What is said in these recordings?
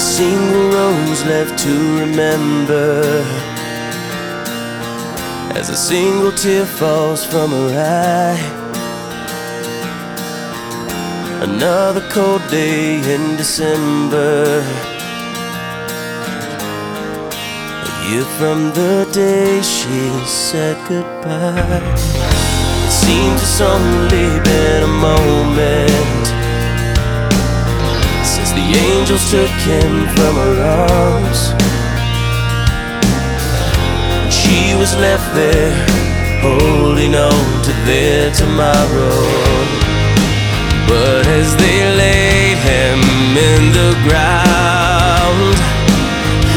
single rose left to remember as a single tear falls from her eye. Another cold day in December. A year from the day she said goodbye. It seems it's only been a moment angels took him from her arms. She was left there, holding on to their tomorrow. But as they laid him in the ground,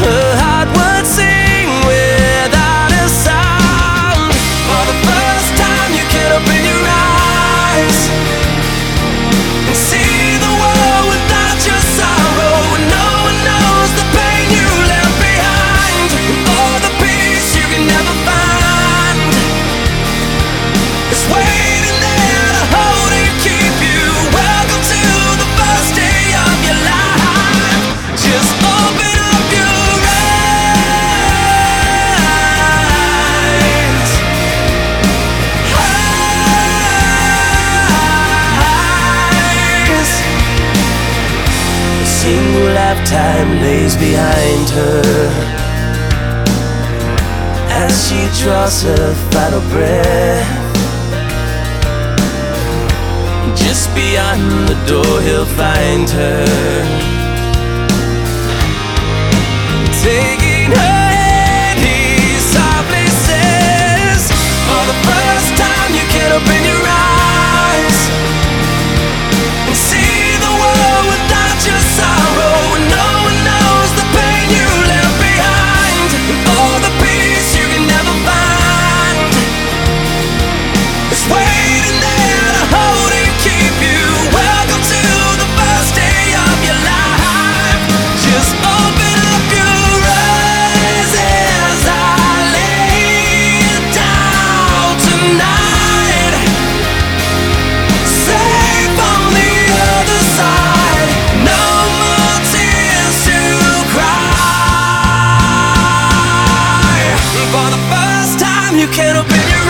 her heart would sing without a sound. For the first time, you can open your eyes and see single lifetime lays behind her as she draws her final breath. Just beyond the door, he'll find her. you can't open your